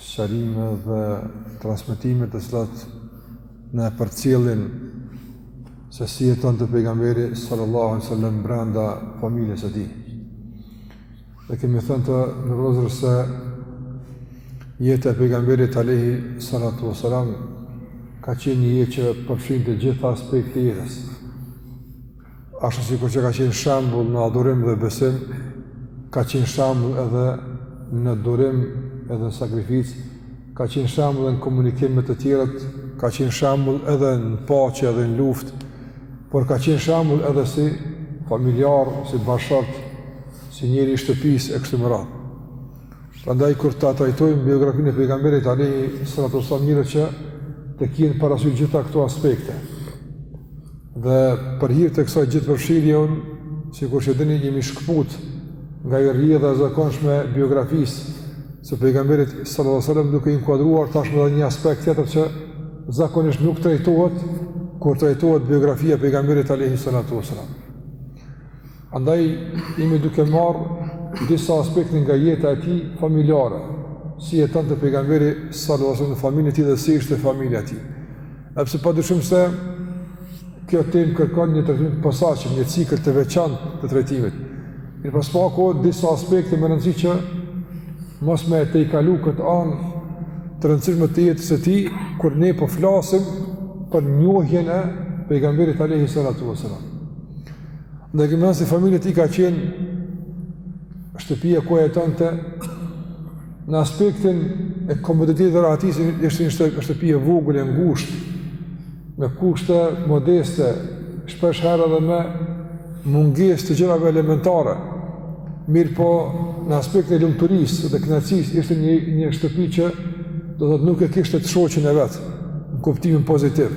sqarime dhe transmetime të cilat na përcjellin se si jetonte pejgamberi sallallahu alaihi wasallam brenda familjes së tij. Dhe kemi thënë të nderuar se jeta e pejgamberit alaihi salatu wasallam ka qenë një jetë që përfshinte gjitha aspektet e jetës. Ashtu sikur që ka qenë shembull në adhurim dhe besim, ka qenë shembull edhe në durim edhe në sakrificë, ka qenë shembull edhe në komunikim me të tjerët, ka qenë shembull edhe në paqe edhe në luftë, por ka qenë shembull edhe si familjar, si bashkëshort, si njeri i shtëpisë e kështu me radhë. Prandaj, kur ta trajtojmë biografinë e pejgamberit, alaihi salatu wasallam, mirë që të kihen parasysh gjitha këto aspekte, Dhe për hir të kësaj gjithëpërfshirje unë, sikur që e dini, jemi shkëput nga rrjedha e zakonshme e biografisë së pejgamberit sallallahu alajhi wasallam duke inkuadruar tashmë edhe një aspekt tjetër që zakonisht nuk trajtohet kur trajtohet biografia e pejgamberit alayhi salatu wasalam. Andaj, jemi duke marrë disa aspekte nga jeta e tij familjare, si jetonte pejgamberi sallallahu alaihi wasallam në familjen e tij dhe si ishte familja e tij. Edhe pse pa dyshim se kjo temë kërkon një trajtim të posaçëm, një cikël të veçantë të trajtimit. Mirëpo së paku, disa aspekte me rëndësi që mos me tejkalu këtë anë të rëndësishme të jetës së tij, kur ne po flasim për njohjen e pejgamberit Alehi Sallatu Veselam. Dhe kemi thënë se familja e tij ka qenë shtëpia ku jetonte në aspektin e komoditetit dhe rahatisë ishte një shtëpi e vogël e ngushtë me kushte modeste, shpeshherë edhe me mungesë të gjërave elementare. Mirëpo në aspektin e lumturisë dhe kënaqësisë ishte një një shtëpi që do të thotë nuk e kishte të shoqin e vet në kuptimin pozitiv.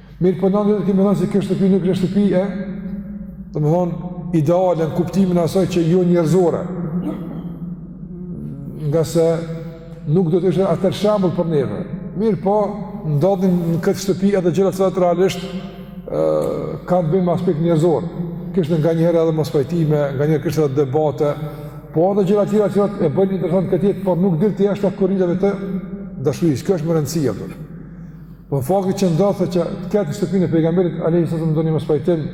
Mirëpo ne edhe kemi thënë se kjo shtëpi nuk është shtëpi e, domethënë, ideale në kuptimin e asaj që jo njerëzore, ngase nuk do të ishte atëherë shembull për neve. Mirëpo, ndodhnin në këtë shtëpi edhe gjëra të cilat realisht kanë të bëjnë me aspekt njerëzor. Kishte nganjëherë edhe mospajtime, nganjëherë kishte edhe debate, po edhe gjëra tjera të cilat e bëjnë interesante këtë jetë, por nuk dilte jashta kornizave të dashurisë. Kjo është me rëndësi, për. Po fakti që ndodhte që të ketë në shtëpinë e pejgamberit, alejhi selam ndonjë mospajtim,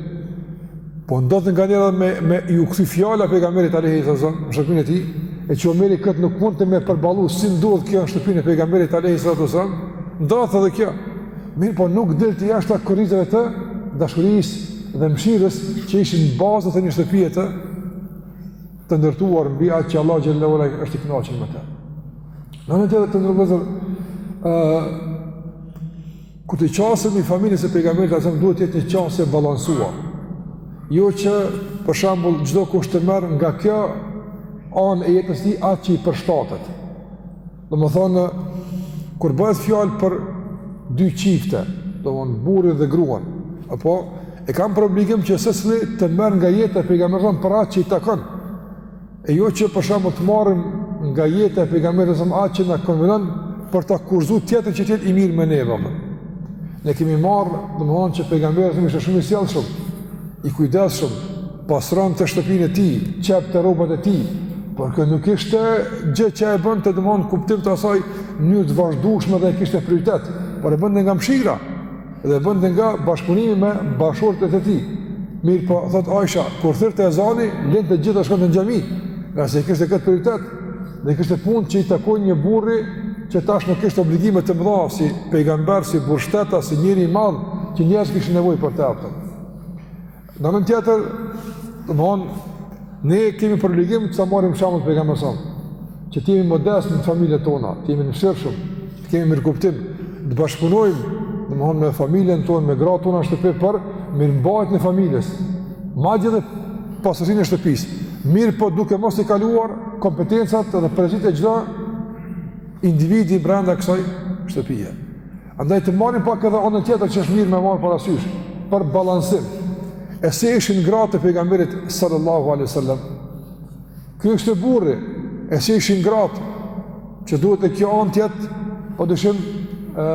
po ndodh nganjëherë me, me ju kthy fjala pejgamberit, alejhi selam, në shtëpinë e tij, e që Omeri këtë nuk mundte me përballu, si ndodh kjo në shtëpinë e pejgamberit, alejhi salatu vesselam, ndodhte edhe kjo, mirëpo nuk dilte jashta kornizave të dashurisë dhe mëshirës që ishin bazat e një shtëpie të të ndërtuar mbi atë që Allahu xhele ue ala është i kënaqur me të. Në anën tjetër të nderuar vëllezër ë kur t'i qasemi familjes së pejgamberit alejhi selam duhet të jetë një qasje e balancuar. Jo që për shembull çdokush të merr nga kjo anë e jetës së tij atë që i përshtatet. Domethënë, kur bëhet fjalë për dy çifte, domethënë burrin dhe gruan, apo, e kanë për obligim që secili të merr nga jeta e pejgamberit alejhi selam për atë që i takon, e jo që për shembull të marrim nga jeta e pejgamberit alejhi selam atë që na konvenon për ta akuzu tjetrin që të jetë i mirë me neve. Më. Ne kemi marrë, domethënë që pejgamberi alejhi selam ishte shumë i sjellshëm, i kujdesshëm, Pastronte shtëpinë e tij, qepte rrobat e tij, por kjo nuk ishte gjë që e bënte domethënë kuptim të asaj mënyrë të vazhdueshme dhe e kishte prioritet, por e bënte nga mshira dhe e bënte nga bashkëpunimi me bashkëshortet e tij. Mirëpo, thotë Aisha, kur thirrte ezani, linte të gjitha shkonte në xhami, ngase kishte këtë prioritet dhe kishte punë që i takojnë një burri që tashmë kishte obligime të mëdha si pejgamber, si burrështetas, si njeri i madh që njerëzit kishin nevojë për të aftë. Në anën tjetër, domethënë, ne kemi për obligim që ta marrim shembull pejgamberin alejhi selam, që të jemi modest në familjet tona, të jemi të mëshirshëm, të kemi mirëkuptim, të bashkëpunojmë, domethënë me familjen tonë, me gratë tona në shtëpi, për mirëmbajtjen e familjes, madje edhe pastërtinë e shtëpisë, mirëpo duke mos i kaluar kompetencat dhe përgjegjësitë e çdo individi brenda kësaj shtëpie. Andaj të marrim pak edhe anën tjetër që është mirë me marrë parasysh, për balansim. E si ishin gratë e pejgamberit sallallahu alaihi sallam. Ky është burri, e si ishin gratë, që duhet edhe kjo anë të jetë, pa dyshim e,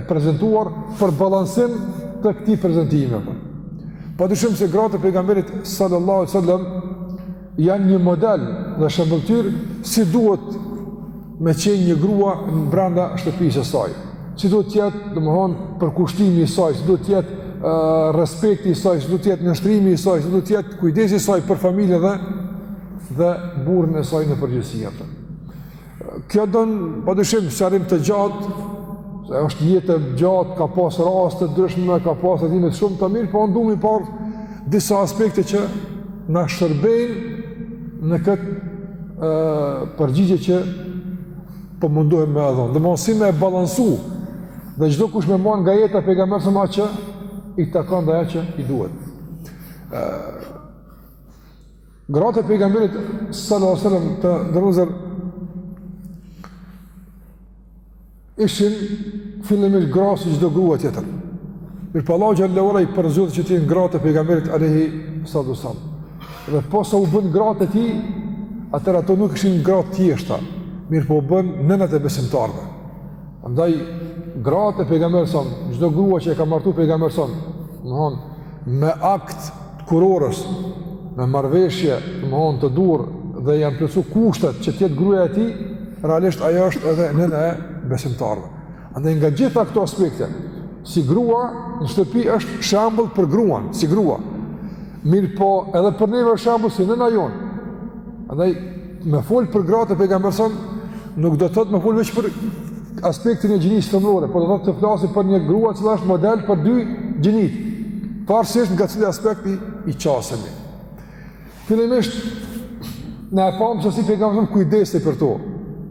e prezentuar për balansim të këtij prezentimi. Po, pa dyshim se gratë e pejgamberit sallallahu alaihi sallam, janë një model dhe shembëlltyrë si duhet me qenë një grua brenda shtëpisë së saj. Si duhet të jetë, domethënë, përkushtimi i saj, si duhet të jetë uh, respekti i saj, si duhet të jetë nënshtrimi i saj, si duhet të jetë kujdesi i saj për familjen dhe dhe burrin e saj në përgjithësi atë. Kjo don pa dyshim sqarim të gjatë, se është jetë e gjatë, ka pas raste të ndryshme, ka pas edhe më shumë të mirë, por ndumi por disa aspekte që na shërbejnë në këtë ë përgjigje që po mundohem me dhon. Do mos si me balancu. Dhe çdokush me marr nga jeta e pejgamberit alejhi selam atë që i takon dhe ajo që i duhet. ë Gratë e pejgamberit sallallahu alajhi wasallam të nderuar vëllezër Ishin fillimisht gra si çdo grua tjetër. Mirëpo Allahu xhelle ue ala i përzgjodhi që të jenë gratë e pejgamberit alejhi salatu selam. Dhe posa u bën gratë e tij, atëherë ato nuk ishin gra të thjeshta, mirëpo u bënë nënat e besimtarëve. Andaj, gratë e pejgamberit a.s., çdo grua që e ka martu pejgamberi a.s., domethënë, me akt kurorëzim me marrëveshje, domethënë të duhur dhe janë plotësu kushtet që të jetë gruaja e tij, realisht ajo është edhe nëna e besimtarëve. Andaj nga gjitha këto aspekte, si grua në shtëpi është shembull për gruan, si grua. Mirëpo, edhe për neve është shembull si nëna jonë. Andaj Me fol për gratë e pejgamberit a.s. nuk do të thotë me fol veç për aspektin e gjinisë femërore, por do të thotë të flasim për një grua që është model për dy gjinitë. Varësisht nga cili aspekti i qasemi. Fillimisht ne e pamë se si pejgamberi a.s. kujdesej për to.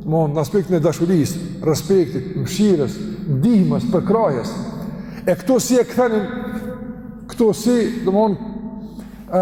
Domethënë aspektin e dashurisë, respektit, mëshirës, ndihmës, përkrahjes. E këto si e kthenin këto si, domethënë ë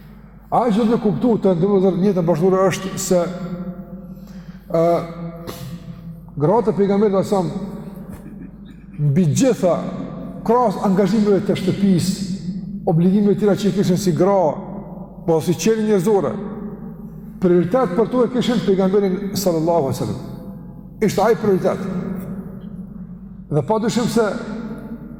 Ajo që duhet kuptu të nderuar në jetën bashkëshortore është se e, gratë e pejgamberit a.s. mbi gjitha krahas angazhimeve të shtëpisë obligimeve tjera që i kishin si gra po si qenie njerëzore prioritet për to e kishin pejgamberin sallallahu alejhi ue sallam ishte ai prioritet dhe pa dyshim se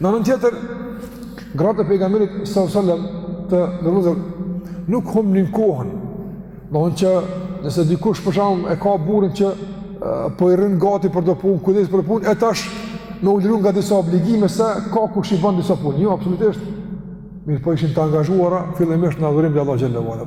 Në anën tjetër, gratë e pejgamberit sallallahu alajhi wasallam të nderuar nuk humbnin kohën. Domethënë që nëse dikush për shembull e ka burrin që po i rrin gati për do punë, kujdeset për do punë, e tash me u liru nga disa obligime se ka kush i bën disa punë. Jo, absolutisht. Mirëpo ishin të angazhuara fillimisht në adhurim të Allahut xhelle ue ala.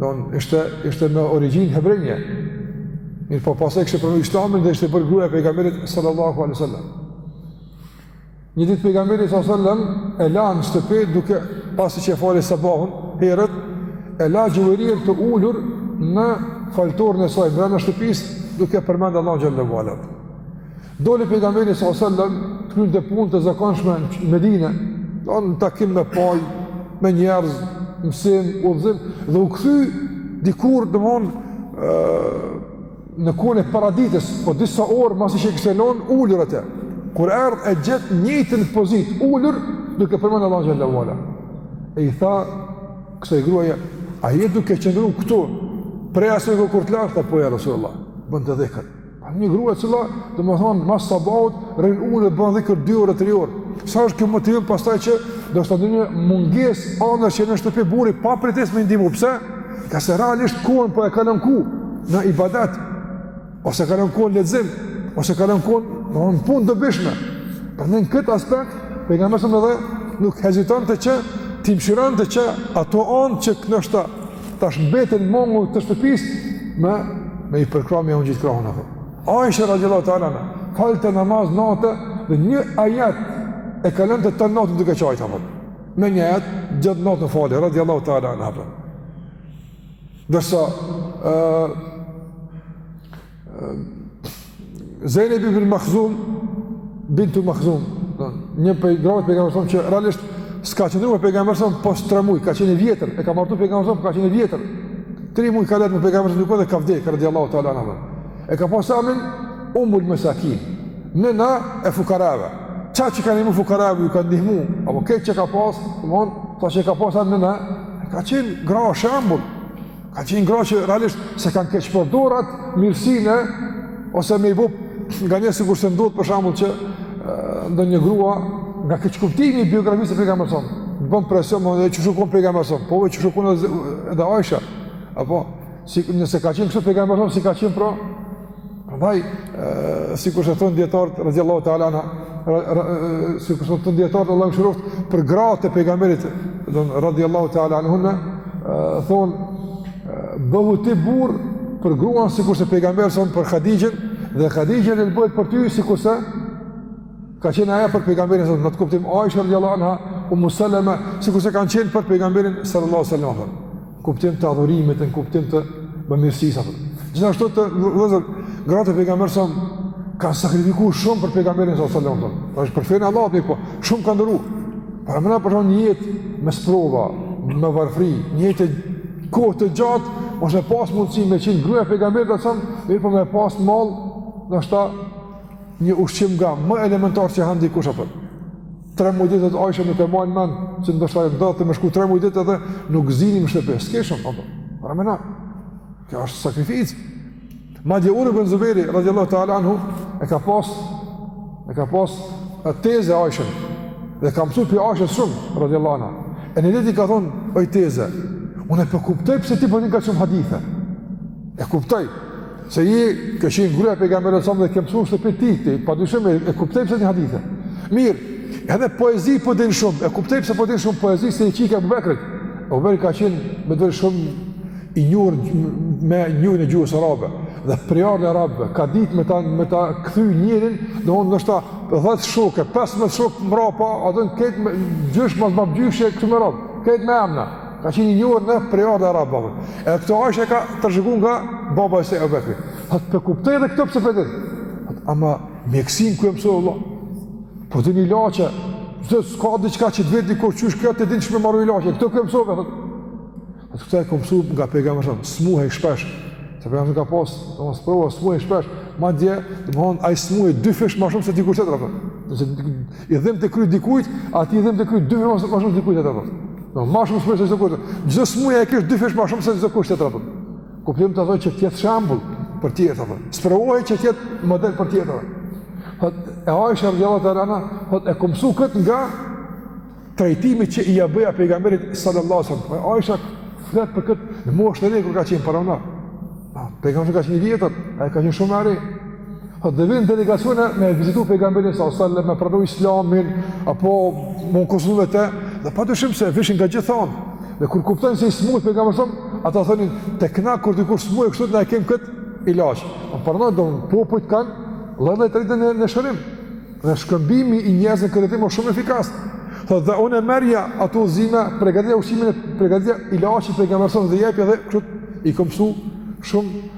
Domethënë ishte ishte me origjinë hebreje. Mirëpo pastaj kishte pranu islamin dhe ishte bërë gruaja e pejgamberit sallallahu alejhi ue sallam. Një ditë pejgamberi sallallahu alejhi sallam e la në shtëpi duke pasi që e fali sabahun, herët, e la Xhuvejrijen të ulur në faltorën e saj, brenda shtëpisë duke përmendë Allahun xhelle ue ala. Doli pejgamberi sallallahu alajhi wasallam të kryente punë të zakonshme në Medinë, domethënë takim me popull, me njerëz, mësim, udhëzim dhe u kthy dikur domethënë në kohën e paraditës, po disa orë masi që e kishte lon ulur atë. Kur erdh e gjeti në njëjtën pozitë ulur duke përmend Allahun xhelle ue ala. E i tha kësaj gruaje, a je duke qëndruar këtu? Prej asaj kohe kur të lash? Tha po ja Rasulullah, bënte dhikër. Një grua e cila, domethënë, mas sabahut, rrin ulë e bën dhikër dy orë, tri orë. Sa është kjo motivim pas taj që, ndoshta ndonjë mungesë anës që në shtëpi burri, pa pritës me ndimu, pse? Ka se realisht kohën po e kalon ku, në ibadet, ose kalon kohën lexim, ose kalon kohën, domethënë, punë të dobishme. Prandaj në këtë aspekt, pejgamberi a.s. edhe, nuk hezitonte që, t'i mëshironte që, ato anët që ndoshta tash mbeten mangu të shtëpisë me me i përkrah me gjithë kohën atë. Aisha radhiyallahu ta'ala anha falte namaz natë dhe një ajet e kalonte tonë natën duke qajtë apo. Me një ajet gjithë natën falë radhiyallahu ta'ala anha. Ndërsa ë Zejneb bint Mahzum, bintu Mahzum, një prej grave, prej grave, që realisht s'ka qëndru me pejgamberin a.s. pos 3 muaj, ka qenë e vjetër, e ka martu pejgamberi a.s., po ka qenë e vjetër. 3 muaj ka jetu me pejgamberin a.s. dhe ka vdekë radiallahu ta'ala anha. E ka pas emrin Umul Masakin, nëna e fukarave. Çka që ka qenë fukarave ju ka ndihmu, apo këtë që ka pas, domthon, sa që ka pas atë dhënë, kanë qenë gra shembull. Kanë qenë gra që realisht s'e kanë keqpërdor atë mirësinë ose me i bo nganjëherë sikur se ndodh për shembull që ndonjë grua nga keqkuptimi i biografisë së pejgamberit a.s., bën presion qysh u kon pejgamberi a.s., po qysh u kon edhe Aisha. Apo si nëse ka qenë kështu pejgamberi a.s. si ka qenë pra Prandaj, sikurse thonë dijetarët radhiyallahu ta'ala, sikurse thonë dijetarët Allahu i mëshiroftë për gratë e pejgamberit a.s. radhiyallahu ta'ala anhunna, thonë bëhu ti burrë për gruan sikurse pejgamberi a.s. për Hadixhen dhe Hadixha bëhet për ty sikurse ka qenë ajo për pejgamberin a.s., në atë kuptim Aisha radhiyallahu anha, Ummu Salama, sikurse kanë qenë për pejgamberin sallallahu alaihi wasallam. kuptim të adhurimit, në kuptim të bamirësisë apo. Gjithashtu vëllezër gratë e pejgamberit a.s. kanë sakrifiku shumë për pejgamberin sallallahu alajhi wasallam. Pra është për fenë e Allahut mirëpo, shumë kanë duru. Paramendo për një jetë me sprova, me varfëri, një jetë kohë të gjatë, osht me pas mundësi me qenë gruaja e pejgamberit sallallahu alajhi wasallam, mirëpo me pas mall, ndoshta një ushqim nga më elementar që han dikush apo. 3 muaj ditë thotë Aisha nuk e maj n'mend se ndoshta ndodhte me shku 3 muaj ditë edhe nuk zinim në shtëpi. S'kishim po. Paramendo. Kjo është sakrificë. Madje Urve ibn Zubejri radhiyallahu ta'ala anhu e ka pas e ka pas teze Aishen. Dhe ka mësu prej Aishes shumë radhiyallahu anha. E një ditë i ka thonë oj teze. Unë po e kuptoj pse ti po din kaq shumë hadithe. E kuptoj. Se ti ke qenë gruaja e pejgamberit salam ke mësu në shtëpi tij, ti padyshim e, e kuptoj pse di hadithe. Mirë, edhe poezi po din shumë, e kuptoj pse po din shumë poezi se je çika e Ebu Bekrit. Ebu Bekri ka qenë ndër shumë i njohur me njohjen e gjuhës arabe dhe prejardhjen arabe, ka ditë me ta me ta kthy njërin, domthonë ndoshta 10 shokë, 15 shokë mbrapa, ata krejt gjysh mas babgjyshi kështu me radhë, krejt me emna. Ka qenë i njohur në prejardhë arabe, pra. E këto Aisha ka trashëgu nga baba i saj Ebu Bekri. Ia tha po e kuptoj edhe këto pse i di? Ama mjekësinë ku e mësove Allah. Po i njeh ilaçet, zdo të s'ka dhe qka që të veti qysh kjo të din çka me marru ilaçe. Këto ku e mësove, pyet. Ajo thotë këta e kam mësu nga pejgamberi, shumë, smuhej shpesh. Se pejgamberi ka pas, domethënë sprova, smuhej shpesh. Madje, domethënë, ai smuhej dy fish ma shumë se dikush tjetër. I dhimbte kryt dikujt, atij i dhimbte kryt dy fish më shumë se dikujt tjetër. Do më shumë smurë se çdokush. Çdo smundje e kish dy fish më shumë se çdokush tjetër apo. Kuptimi thotë që të jetë shembull për të tjerët apo. Sprovohej që të jetë model për të tjerët. Thotë e Aisha radiallahu ta'ala anha, thotë e kam mësuar kët nga trajtimi që i ia bëja pejgamberit sallallahu alaihi wasallam. Po Aisha flet për kët në moshën e re kur ka qenë pra ajo. Po pejgamberi ka qenë i vjetër, ajo ka qenë shumë e re. Thotë dhe vinin delegacione me e vizitu pejgamberin sa sallallahu alaihi me pranu islamin apo me u konsultu me të dhe padyshim se vishin nga gjithë anët. Dhe kur kuptonin se i smut pejgamberi sa ata thonin tek na kur dikush smuhet kështu na e kem kët ilaç. Po pra domethënë popujt kanë lënë të arritura në, në shërim. Dhe shkëmbimi i njerëzve në këtë drejtim është shumë efikas. Thotë dhe unë merrja ato udhëzime, përgatitja ushqimin, përgatitja ilaçit pejgamberit dhe ia jepja dhe kështu i kam msu shumë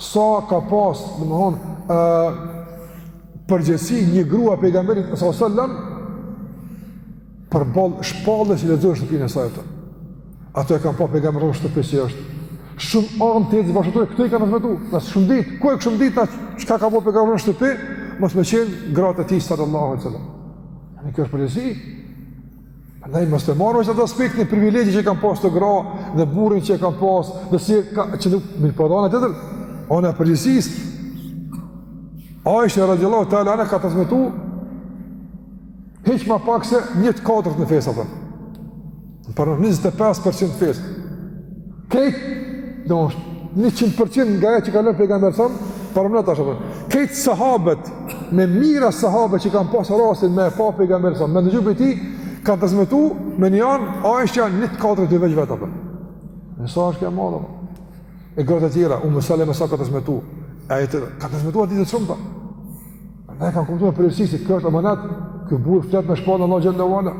Sa ka pas, domethënë, uh, përgjegjësi një grua e pejgamberit sa salam, përballë shpalljes që lexohet në shtëpinë e saj. Ato e kanë pa pejgamberin në shtëpi si është. Shumë anë të jetës bashkëshortore, këto i kanë transmetu, na s'kishim ditë, ku e kishim ditë, çka ka bo pejgamberi në shtëpi, mos me qenë gratë e ti sallallahu alai sallam. A nuk kjo është përgjegjësi, Andaj mos ta marrim atë aspektin e privilegjit që kanë pas këto gra dhe burrin që kanë pas, do sikur që nuk, mirëpo ana tjetër. Ana e përgjegjësisë. Aisha radhiyallahu ta'ala anha ka transmetu hiç më pak se 1/4 e fesë apo. Pra 25% të fesë. Këtë, do është, një qënë përqin nga e që kalon pejgamber sëmë, për më në të shëpër. Këtë sahabët, me mira sahabët që kanë pasë rasin me e pa pejgamber sëmë, me në gjupë i ti, ka të zmetu me një anë, a është janë një të katërë të veç vetë, apër. Në sa është kja madhë, apër. E gratë tjera, u mësale me sa ka të zmetu. E e të, ka të zmetu atë ditë shumë, apër. Andaj e kam kuptu me përgjegjësi se kjo është amanet, ky burrë flet me shpallje e Allahut xhelle ve ala.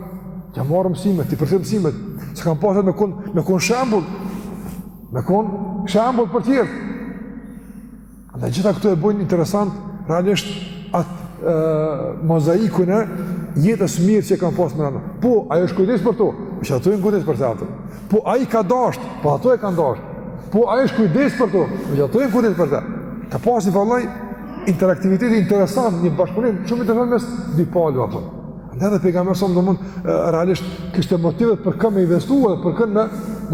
T'ia marrim mësimet, t'i përthithim mësimet, se kam pas me kon, me kon shembull, me kon shembull për tjerët. Andaj gjitha këto e bëjnë interesant, realisht, atë mozaikun e jetës mirë që kanë pas me gratë. Po, ai është kujdes për to, edhe ato janë kujdes për të, apo. Po ai i ka dashtë, po ato e kanë dashtë. Po ai është kujdes për to, po ato janë kujdes për të. Ka pasi një vallahi interaktivitet interesant, një bashkëpunim shumë interesant mes dy palëve apo. Andaj edhe pejgamberi salallahu alejhi ve selem realisht kishte motive për kë me investu, për kë me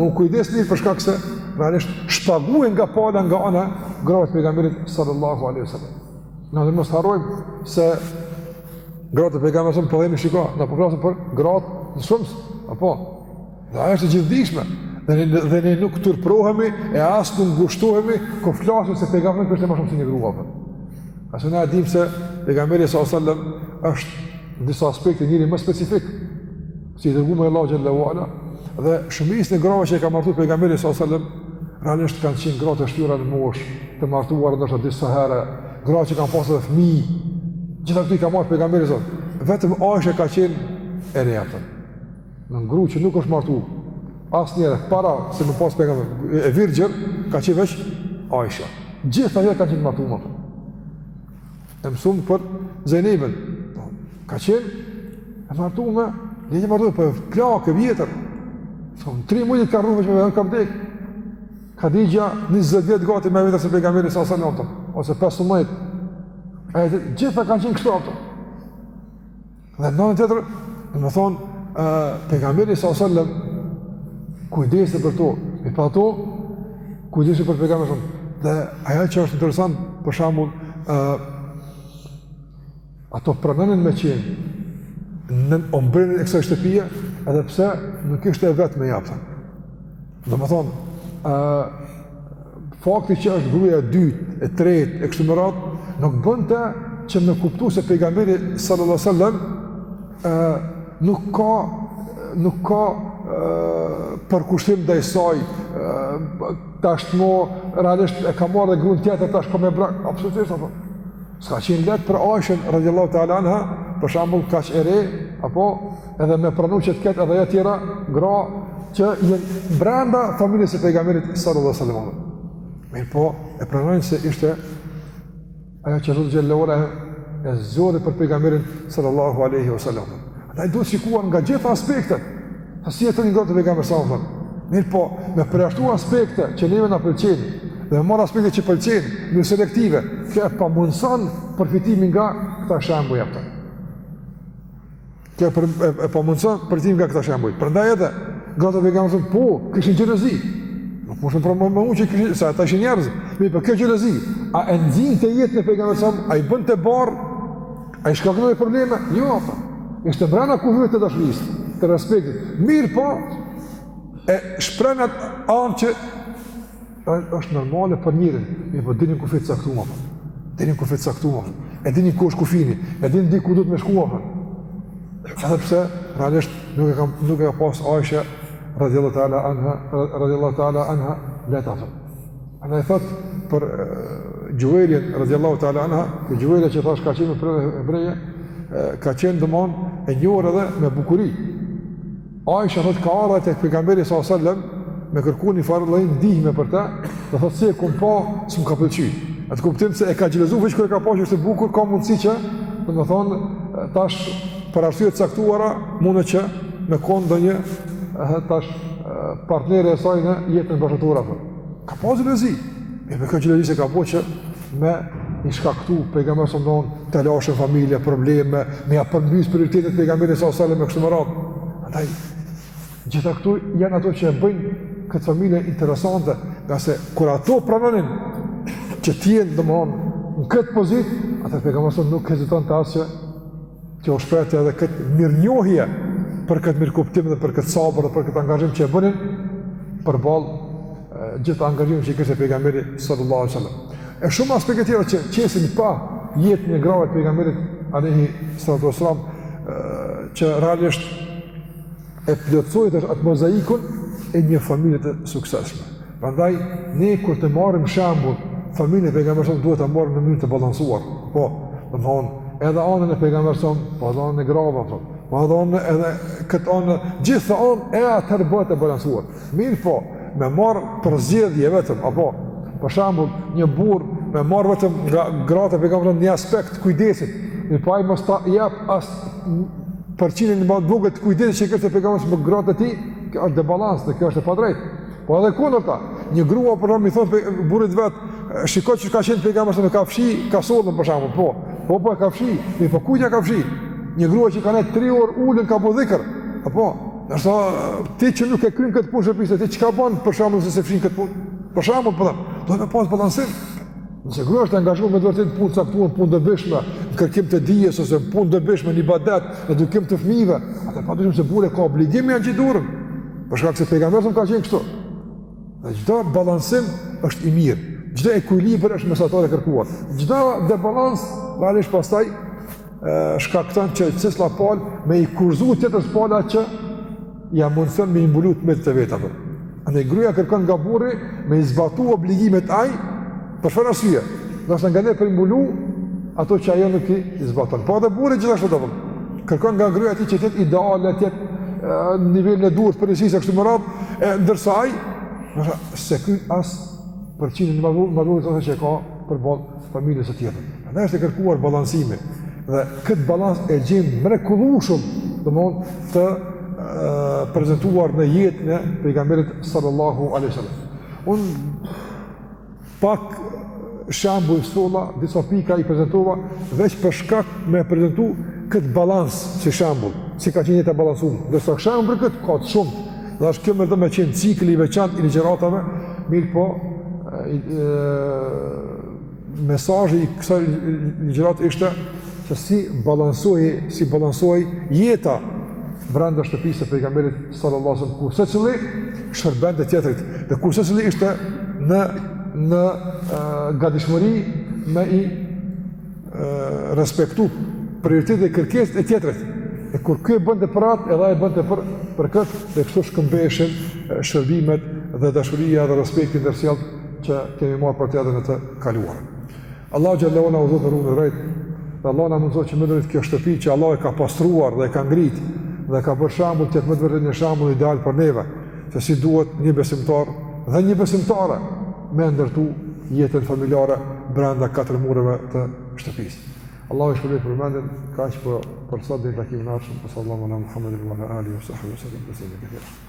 u kujdes mirë për shkak se realisht shpaguhej nga pala nga ana e grave të pejgamberit sallallahu alaihi wasallam. Na të mos harrojmë se gratë e pejgamberit sallallahu alaihi wasallam po themi shiko, na po flasim për gratë në shumës, apo Dhe ajo është e gjithëdijshme, dhe ne, dhe ne nuk turprohemi e as nuk ngushtohemi kur flasim se pejgamberi kishte më shumë se një grua. Pse ne e dimë se pejgamberi sallallahu alajhi wasallam është në disa aspekte njeri më specifik si i dërguar i Allahut xhelle ve ala dhe shumicën e grave që i ka martuar pejgamberi sallallahu alajhi wasallam realisht kanë qenë gra të shtyra në moshë, të martuara ndoshta disa herë, gra që kanë pasur fëmijë. Gjithë ato i ka marrë pejgamberi sallallahu alajhi wasallam. Vetëm Aisha ka qenë e re, apo. Një gru që nuk është martu asnjëherë para se me pas pejgamberin e virgjër ka qenë veç Aisha. Gjithë tjerat kanë qenë t'martume. E mësum për Zejneben. Po, ka qenë e martume, një një e martume, por po plakë e vjetër. Në po, tri mujt ka rrnu me pejgamberin ka vdek. Hatixhja njëzet vjet gati më e vjetër se pejgamberi salallahu alejhi ve selem, ose 15. Gjithë kanë qenë kështu, apo. Dhe në nënë tjetër, dhe me thonë, pegamberi sa sëllëm, kujdesi për to, i pa to, kujdesi për pegamberi sa sëllëm. Dhe aja që është interesant, për shambull, ato prananin me qenë, në ombrinin e kësa shtëpia, edhe pse nuk ishte e vetë me japëtën. Domethënë, fakti që është gruja e dytë, e tretë, e kështu me radhë, nuk bënte që me kuptu se pejgamberi sallallahu sallam nuk ka, nuk ka përkushtim ndaj saj, tash mo, realisht e ka marrë dhe grunë tjetër, tash e ka me brak, absolutisht, apo, s'ka qenë lehtë për Aishën, radiallahu ta'ala anha, për shembull, kaq e re, apo, edhe me pranu që të ketë edhe tjera gra që jenë brenda familjes së pejgamerit sallallahu aleyhi wa sallam mirëpo e pranojnë se ishte ajo që Zoti xhele shanuhu e zgjodhi për pejgamerin sallallahu aleyhi wa sallam atëherë duhet shikuar nga gjitha aspektet sa si e thamë gratë e pejgamerit sallallahu aleyhi wa sallam mirëpo me përjashtu aspekte që neve na pëlqejnë dhe me marrë aspekte që pëlqejnë në selektive kjo e pamundëson përfitimin nga këta shembuj jetësorë Kjo për, e, e pamundëson përfitimin nga këta shembuj. Prandaj edhe gratë e pejgamberit po, kishin xhelozi. Nuk mund të provojmë më uçi kishin sa ata ishin njerëz. Mirëpo kjo xhelozi, a e nxinte jetën e pejgamberit a i bënte barrë? A i shkaktonte probleme? Jo apo. Ishte brenda kufijve të dashurisë, të respektit. Mirëpo, e shprehnin atë anë që është normale për njeriun, mirëpo dinin kufi të caktuar. Dinin kufi të caktuar. E dinin ku është kufini, e dinin deri ku duhet me shku. Edhe pse realisht nuk e ka nuk e ka pas Aisha radhiyallahu ta'ala anha radhiyallahu ta'ala anha lehtë. Ajo thotë për Juwejrijen radhiyallahu ta'ala anha, ku Juwejrija që thashë ka qenë hebreje, ka qenë domethënë e njohur edhe me bukuri. Aisha thotë ka ardhur tek pejgamberi sa sallam me kërku një farë lloj ndihme për të, dhe thotë si e kam pa, s'më ka pëlqyer. Në atë kuptim se e ka xhelozuar veç kur e ka pa se është e bukur, ka mundësi që, domethënë, tash për arsye të caktuara mundet që me kon ndonjë tash partnere e saj në jetën bashkëshortore po. Ka pasur xhelozi. Mirëpo kjo xhelozi s'e ka bo që me i shkaktu pejgamberit sallallahu alajhi wasallam telashe në familje probleme me ia përmbys prioritetet pejgamberit sallallahu alajhi wasallam me kështu me radhë andaj gjitha këtu janë ato që e bëjnë këtë familje interesante ngase kur ato pranonin që të jenë domethënë në këtë pozitë atëherë pejgamberi sallallahu nuk hezitonte aspak që t'ua shprehte edhe këtë mirënjohje për këtë mirëkuptim dhe për këtë sabër dhe për këtë angazhim që e bënin përballë gjithë angazhimit që kishte pejgamberi sallallahu alaihi wasallam. E shumë aspekte tjera që qesin në pah jetën e grave të pejgamberit alaihi sallallahu alaihi wasallam që realisht e plotësojnë atë mozaikun e një familjeje të suksesshme. Prandaj ne kur të marrim shembull familjen e pejgamberit duhet ta marrim në mënyrë të balancuar. Po, domethënë edhe anën e pejgamberit son, po edhe anën e grave, po edhe anën edhe këtë anë, gjitha anët e atëherë bëhet e balancuar. Mirëpo, me marrë përzgjedhje vetëm, apo, për shembull, një burrë, me marrë vetëm nga gratë e pejgamberit një aspekt të kujdesit, mirëpo ai mos ta jep as përqindjen më të vogël të kujdesit që e kishte pejgamberi alejhi selam me gratë e tij, kjo është debalans dhe kjo është e padrejtë. Po edhe e kundërta, një grua për shembull i thotë burrit vet, shiko çka ka qenë pejgamberi alejhi selam, ka fshi, ka sobën për shembull, po, po, po, ka fshi, mirëpo kujt ia ka fshi, një grua që ka nejt tri orë ulun ka bo dhikër, apo, Ndërsa ti që nuk e kryn këtë punë shpisë, ti çka ban për shembull nëse s'e fshin këtë punë? Për shembull, për shembull, do me pasë balansim. Nëse gruja është angazhu me të vërtetë punë të caktuar, punë të dobishme, në kërkim të dijes, ose punë të dobishme, në ibadet, në edukim të fmijëve, atëherë pa dyshim se burri ka obligim me ia ngjitë dorën, për shkak se pejgamberi alejhi selam ka qenë kështu. Dhe çdo balansim është i mirë, çdo ekuilibër është mesatarja e kërkuar, çdo debalans, realisht pastaj, shkakton që secila palë me e akuzu tjetrën palë, që ia mundëson me i mbulu të metat e veta apo. Andej gruja kërkon nga burri me i zbatu obligimet ai për çfarë arsye, ndoshta nganjëherë për i mbulu ato që ajo nuk i zbaton. Po edhe burri gjithashtu domethënë kërkon nga gruja e tij që të jetë ideale, të jetë në nivelin e duhur të përgjegjësisë e kështu me radhë, e ndërsa ai, nëse s'e kryn as përqindjen më të vogël, më të vogël që e ka përballë familjes e tjera. Andaj është e kërkuar balansimi dhe këtë balans e gjejmë mrekullueshëm domethënë të prezentuar në jetën e pejgamberit sallallahu aleyhi sallam. Unë pak shembuj i solla, disa pika i prezentova, veç për shkak me e prezentu këtë balans si shembull, si ka qenë jetë e balansume. Ndërsa shembuj për këtë, ka të shumtë, dhe është kjo do me qenë cikël i veçantë i ligjëratave, mirëpo, e, e, Mesazhi i kësaj ligjërate ishte se si balansohej, si balansohej jeta brenda shtëpisë së pejgamberit sallallahu alajhi wasallam, ku secili i shërbente tjetrit dhe ku secili ishte në në gatishmëri me i respektu prioritetet e kërkesat e tjetrit. E kur ky e bënte për atë, edhe ai e bënte për, për këtë, dhe kështu shkëmbeshin shërbimet dhe dashuria dhe respekti i ndërsjellë që kemi marrë për të edhe në të kaluarën. Allahu xhele shanuhu na udhëzoftë në rrugë të drejtë, dhe Allahu na mundësoftë që me të vërtetë kjo shtëpi që Allahu e ka pastruar dhe e ka ngritë, dhe e ka bërë shembull të jetë me të vërtetë një shembull ideal për neve, se si duhet një besimtar dhe një besimtare me ndërtu jetën familjare brenda katër mureve të shtëpisë. Allahu ju shpërbleftë për vëmendjen, kaq për, për sot deri takimin e ardhshëm, wa sallallahu ala Muhammedin wa ala alihi wa sahbihi wa sallam,